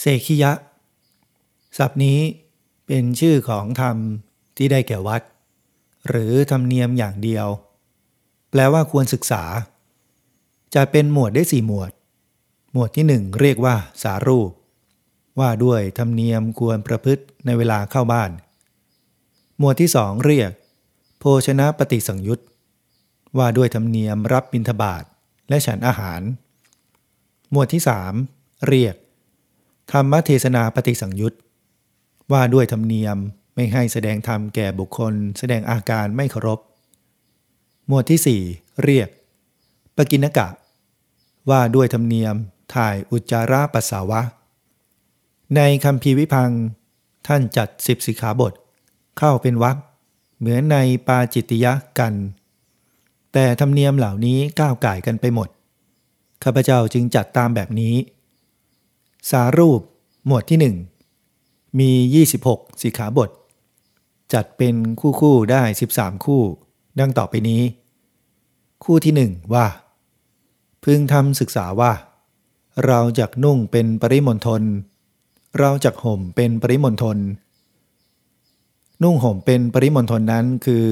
เสขียะ ศัพท์นี้เป็นชื่อของธรรมที่ได้แก่วัด หรือธรรมเนียมอย่างเดียว แปลว่าควรศึกษา จะเป็นหมวดได้สี่หมวด หมวดที่หนึ่งเรียกว่า สารูป ว่าด้วยธรรมเนียมควรประพฤติในเวลาเข้าบ้าน หมวดที่สองเรียก โภชนะปฏิสังยุตว่าด้วยธรรมเนียมรับบิณฑบาตและฉันอาหาร หมวดที่สามเรียก ธรรมเทศนาปฏิสังยุตว่าด้วยธรรมเนียมไม่ให้แสดงธรรมแก่บุคคล แสดงอาการไม่เคารพ หมวดที่สี่เรียก ปกินกะ ว่าด้วยธรรมเนียมถ่ายอุจจาระปัสสาวะ ในคำพีวิพัง ท่านจัดสิบสิกขาบท เข้าเป็นวรรคเหมือนในปาจิตติยะกัน แต่ธรรมเนียมเหล่านี้ก้าวไก่กันไปหมดข้าพเจ้าจึงจัดตามแบบนี้ สารูป หมวดที่หนึ่งมี 26 สิกขาบท จัดเป็นคู่คู่ได้ 13 คู่ ดังต่อไปนี้ คู่ที่หนึ่งว่า พึงทำศึกษาว่า เราจักนุ่งเป็นปริมณฑลเราจักห่มเป็นปริมณฑลนุ่งห่มเป็นปริมณฑลนั้นคือ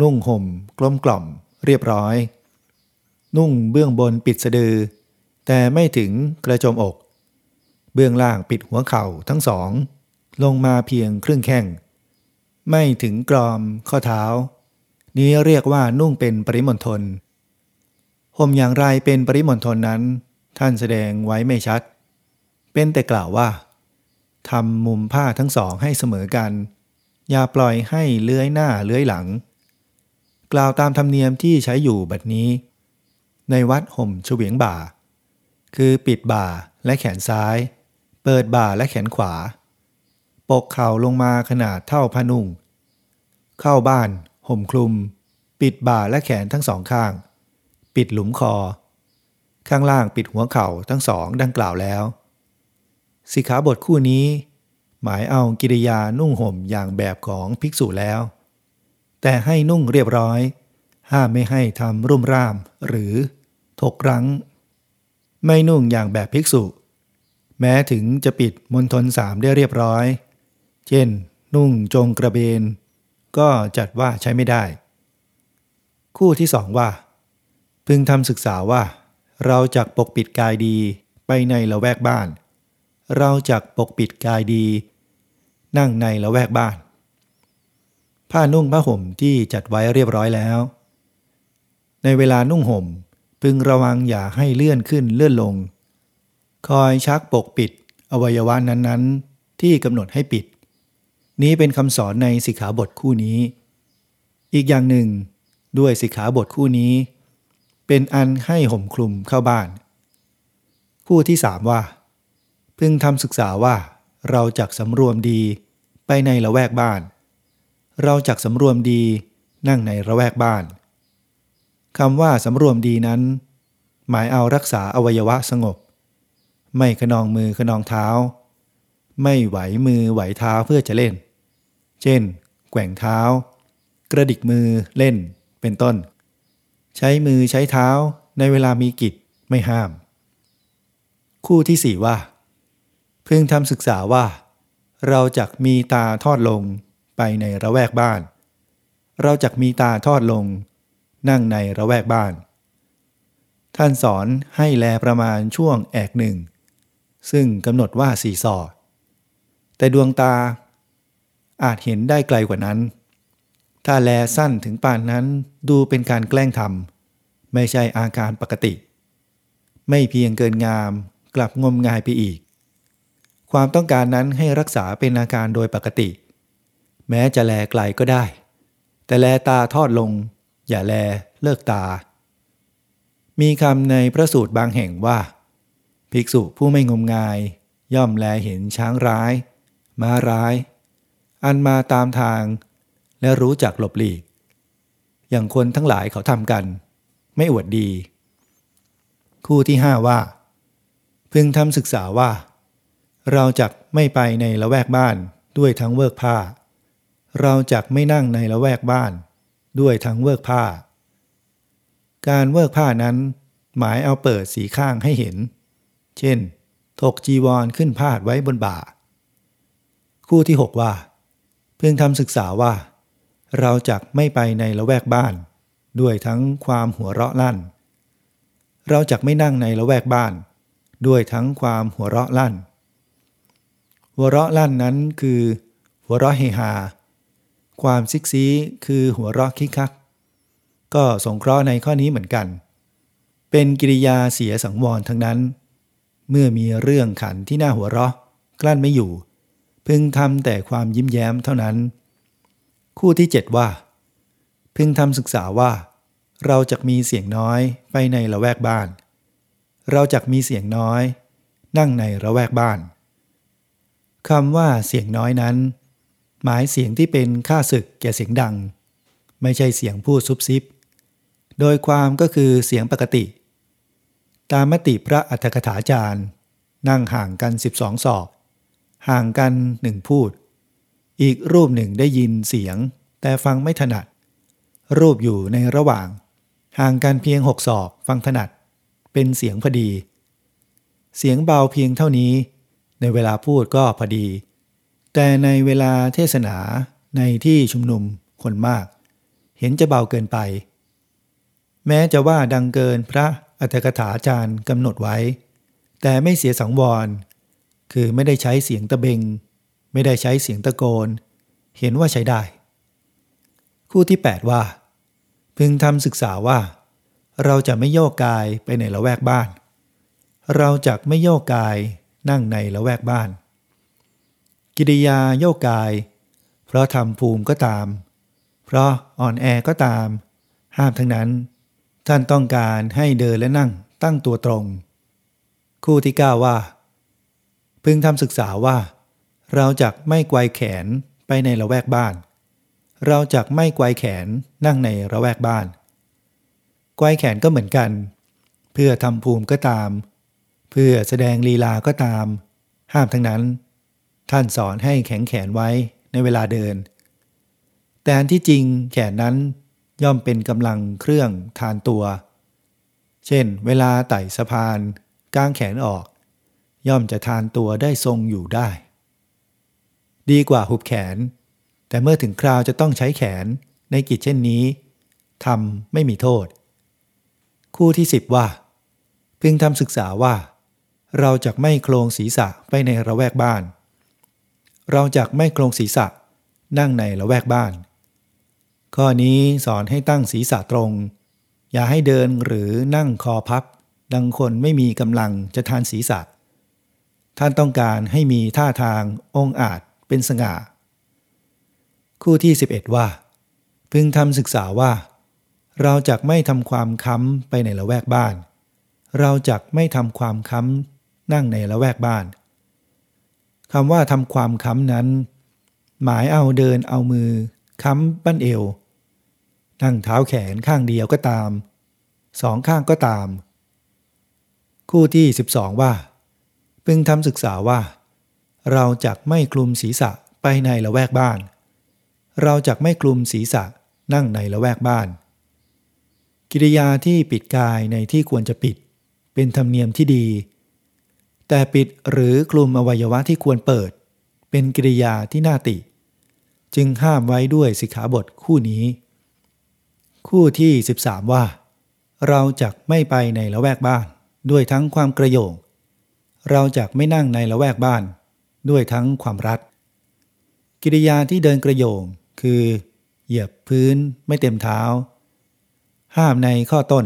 นุ่งห่มกลมกล่อม เรียบร้อย นุ่งเบื้องบนปิดสะดือ แต่ไม่ถึงกระโจมอก เบื้องล่างปิดหัวเข่าทั้งสอง ลงมาเพียงครึ่งแข้ง ไม่ถึงกรอมข้อเท้า นี้เรียกว่านุ่งเป็นปริมณฑลห่มอย่างไรเป็นปริมณฑลนั้น ท่านแสดงไว้ไม่ชัด เป็นแต่กล่าวว่าทำมุมผ้าทั้งสองให้เสมอกัน อย่าปล่อยให้เลื้อยหน้าเลื้อยหลัง กล่าวตามธรรมเนียมที่ใช้อยู่บัดนี้ ในวัดห่มเฉวียงบ่า คือปิดบ่าและแขนซ้าย เปิดบ่าและแขนขวา ปกเข่าลงมาขนาดเท่าผ้านุ่ง เข้าบ้านห่มคลุม ปิดบ่าและแขนทั้งสองข้าง ปิดหลุมคอ ข้างล่างปิดหัวเข่าทั้งสองดังกล่าวแล้ว สิขาบทคู่นี้ หมายเอากิริยานุ่งห่มอย่างแบบของภิกษุแล้ว แต่ให้นุ่งเรียบร้อย ห้ามไม่ให้ทำรุ่มร่ามหรือถกรั้ง ไม่นุ่งอย่างแบบภิกษุ แม้ถึงจะปิดมณฑลสามได้เรียบร้อย เช่น นุ่งจงกระเบน ก็จัดว่าใช้ไม่ได้ คู่ที่สองว่า พึงทำศึกษาว่า เราจักปกปิดกายดีไปในละแวกบ้าน เราจักปกปิดกายดี นั่งในละแวกบ้าน ผ้านุ่งผ้าห่มที่จัดไว้เรียบร้อยแล้ว ในเวลานุ่งห่ม พึงระวังอย่าให้เลื่อนขึ้นเลื่อนลง คอยชักปกปิด อวัยวะนั้นๆ ที่กำหนดให้ปิด นี้เป็นคำสอนในสิกขาบทคู่นี้ อีกอย่างหนึ่ง ด้วยสิกขาบทคู่นี้ เป็นอันให้ห่มคลุมเข้าบ้าน คู่ที่สามว่า พึงทำศึกษาว่าเราจักสำรวมดีไปในละแวกบ้าน เราจักสำรวมดีนั่งในระแวกบ้านคำว่าสำรวมดีนั้น หมายเอารักษาอวัยวะสงบ ไม่ขนองมือขนองเท้า ไม่ไหวมือไหวเท้าเพื่อจะเล่น เช่น แกว่งเท้า กระดิกมือเล่นเป็นต้น ใช้มือใช้เท้าในเวลามีกิจไม่ห้าม คู่ที่สี่ว่าเพิ่งทำศึกษาว่า เราจักมีตาทอดลงไปในระแวกบ้าน เราจักมีตาทอดลง นั่งในระแวกบ้าน ท่านสอนให้แลประมาณช่วงแอกหนึ่ง ซึ่งกำหนดว่าสี่ศอแต่ดวงตาอาจเห็นได้ไกลกว่านั้น ถ้าแลสั้นถึงปานนั้นดูเป็นการแกล้งทำไม่ใช่อาการปกติ ไม่เพียงเกินงามกลับงมงายไปอีก ความต้องการนั้นให้รักษาเป็นอาการโดยปกติ แม้จะแลไกลก็ได้ แต่แลตาทอดลง อย่าแลเลิกตา มีคำในพระสูตรบางแห่งว่า ภิกษุผู้ไม่งมงาย ย่อมแลเห็นช้างร้าย ม้าร้าย อันมาตามทาง และรู้จักหลบหลีก อย่างคนทั้งหลายเขาทำกัน ไม่อวดดี คู่ที่ห้าว่า พึงทำศึกษาว่า เราจักไม่ไปในละแวกบ้านด้วยทั้งเวิกผ้า เราจักไม่นั่งในละแวกบ้าน ด้วยทั้งเวิกผ้า การเวิกผ้านั้น หมายเอาเปิดสีข้างให้เห็น เช่น ถกจีวรขึ้นพาดไว้บนบ่า คู่ที่ 6 ว่า เพิ่งทำศึกษาว่า เราจะไม่ไปในละแวกบ้าน ด้วยทั้งความหัวเราะลั่น เราจะไม่นั่งในละแวกบ้าน ด้วยทั้งความหัวเราะลั่น หัวเราะลั่นนั้นคือ หัวเราะเฮฮาความซิกซีคือหัวเราะคิกคัก ก็สงเคราะห์ในข้อนี้เหมือนกัน เป็นกิริยาเสียสังวรทั้งนั้น เมื่อมีเรื่องขันที่น่าหัวเราะ กลั้นไม่อยู่ พึงทำแต่ความยิ้มแย้มเท่านั้น คู่ที่7ว่า พึงทำศึกษาว่า เราจะมีเสียงน้อยไปในละแวกบ้าน เราจะมีเสียงน้อย นั่งในระแวกบ้านคำว่าเสียงน้อยนั้น หมายเสียงที่เป็นค่าศึกแก่เสียงดัง ไม่ใช่เสียงพูดซุบซิบ โดยความก็คือเสียงปกติ ตามมติพระอัฏฐกถาจารย์ นั่งห่างกัน 12 ศอก ห่างกันหนึ่งพูด อีกรูปหนึ่งได้ยินเสียง แต่ฟังไม่ถนัด รูปอยู่ในระหว่าง ห่างกันเพียงหกศอกฟังถนัด เป็นเสียงพอดี เสียงเบาเพียงเท่านี้ ในเวลาพูดก็พอดี แต่ในเวลาเทศนาในที่ชุมนุมคนมาก เห็นจะเบาเกินไป แม้จะว่าดังเกินพระ อัตถกถาจารย์กำหนดไว้ แต่ไม่เสียสังวร คือไม่ได้ใช้เสียงตะเบง ไม่ได้ใช้เสียงตะโกน เห็นว่าใช้ได้ คู่ที่ 8 ว่า พึงทำศึกษาว่า เราจะไม่โยกกายไปในละแวกบ้าน เราจะไม่โยกกายนั่งในละแวกบ้าน กิริยาโยกกาย เพราะทำภูมิก็ตาม เพราะอ่อนแอก็ตาม ห้ามทั้งนั้น ท่านต้องการให้เดินและนั่งตั้งตัวตรง คู่ที่ก้าว่า พึงทำศึกษาว่า เราจะไม่ไกวแขนไปในละแวกบ้าน เราจะไม่ไกวแขนนั่งในระแวกบ้าน ไกวแขนก็เหมือนกัน เพื่อทำภูมิก็ตาม เพื่อแสดงลีลาก็ตาม ห้ามทั้งนั้น ท่านสอนให้แข็งแขนไว้ในเวลาเดิน แต่ที่จริงแขนนั้น ย่อมเป็นกำลังเครื่องทานตัว เช่น เวลาไต่สะพานกางแขนออก ย่อมจะทานตัวได้ทรงอยู่ได้ ดีกว่าหุบแขน แต่เมื่อถึงคราวจะต้องใช้แขนในกิจเช่นนี้ทำไม่มีโทษ คู่ที่สิบว่า พึงทำศึกษาว่า เราจะไม่โครงศีรษะไปในระแวกบ้าน เราจะไม่โครงศีรษะนั่งในระแวกบ้าน ข้อนี้สอนให้ตั้งศีรษะตรง อย่าให้เดินหรือนั่งคอพับ ดังคนไม่มีกำลังจะทานศีรษะ ท่านต้องการให้มีท่าทางองอาจเป็นสง่า คู่ที่ 11 ว่า พึงทำศึกษาว่า เราจะไม่ทำความค้ำไปในละแวกบ้าน เราจะไม่ทำความค้ำนั่งในละแวกบ้านคำว่าทำความค้ำนั้น หมายเอาเดินเอามือ ค้ำบั้นเอว นั่งเท้าแขนข้างเดียวก็ตาม สองข้างก็ตาม คู่ที่ 12 ว่า พึงทำศึกษาว่า เราจะไม่คลุมศีรษะไปในละแวกบ้าน เราจะไม่คลุมศีรษะนั่งในละแวกบ้าน กิริยาที่ปิดกายในที่ควรจะปิด เป็นธรรมเนียมที่ดี แต่ปิดหรือคลุมอวัยวะที่ควรเปิด เป็นกิริยาที่น่าติ จึงห้ามไว้ด้วยสิกขาบทคู่นี้ คู่ที่ 13 ว่า เราจะไม่ไปในละแวกบ้าน ด้วยทั้งความกระโยง เราจะไม่นั่งในละแวกบ้าน ด้วยทั้งความรัด กิริยาที่เดินกระโยง คือ เหยียบพื้นไม่เต็มเท้า ห้ามในข้อต้น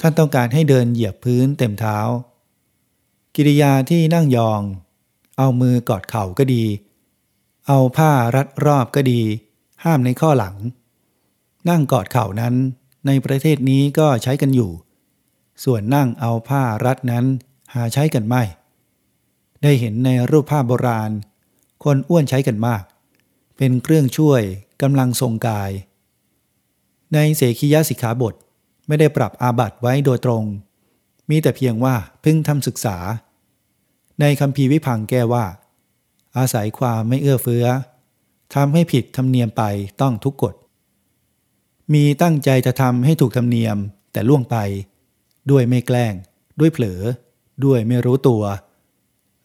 ท่านต้องการให้เดินเหยียบพื้นเต็มเท้า กิริยาที่นั่งยอง เอามือกอดเข่าก็ดี เอาผ้ารัดรอบก็ดี ห้ามในข้อหลัง นั่งกอดเข่านั้นในประเทศนี้ก็ใช้กันอยู่ ส่วนนั่งเอาผ้ารัดนั้นหาใช้กันไม่ ได้เห็นในรูปภาพโบราณ คนอ้วนใช้กันมาก เป็นเครื่องช่วยกำลังทรงกาย ในเสขียสิกขาบทไม่ได้ปรับอาบัตไว้โดยตรง มีแต่เพียงว่าพึ่งทำศึกษา ในคำพีวิพังแก้ว่า อาศัยความไม่เอื้อเฟื้อทำให้ผิดธรรมเนียมไปต้องทุกกฎ มีตั้งใจจะทำให้ถูกธรรมเนียมแต่ล่วงไป ด้วยไม่แกล้ง ด้วยเผลอ ด้วยไม่รู้ตัว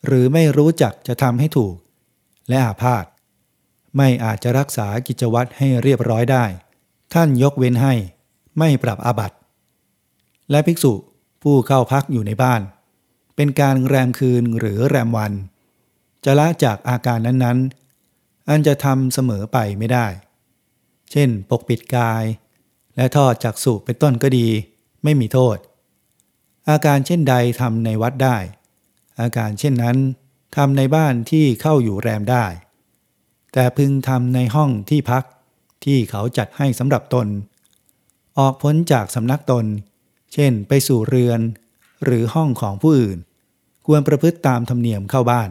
หรือไม่รู้จักจะทำให้ถูก และอาพาธไม่อาจจะรักษากิจวัตรให้เรียบร้อยได้ ท่านยกเว้นให้ ไม่ปรับอาบัติและภิกษุผู้เข้าพักอยู่ในบ้าน เป็นการแรมคืนหรือแรมวัน จะละจากอาการนั้นๆ อันจะทำเสมอไปไม่ได้ เช่น ปกปิดกาย และทอดจากสุเป็นต้นก็ดี ไม่มีโทษ อาการเช่นใดทำในวัดได้ อาการเช่นนั้นทำในบ้านที่เข้าอยู่แรมได้ แต่พึงทำในห้องที่พักที่เขาจัดให้สำหรับตน ออกพ้นจากสำนักตน เช่น ไปสู่เรือน หรือห้องของผู้อื่น ควรประพฤติตามธรรมเนียมเข้าบ้าน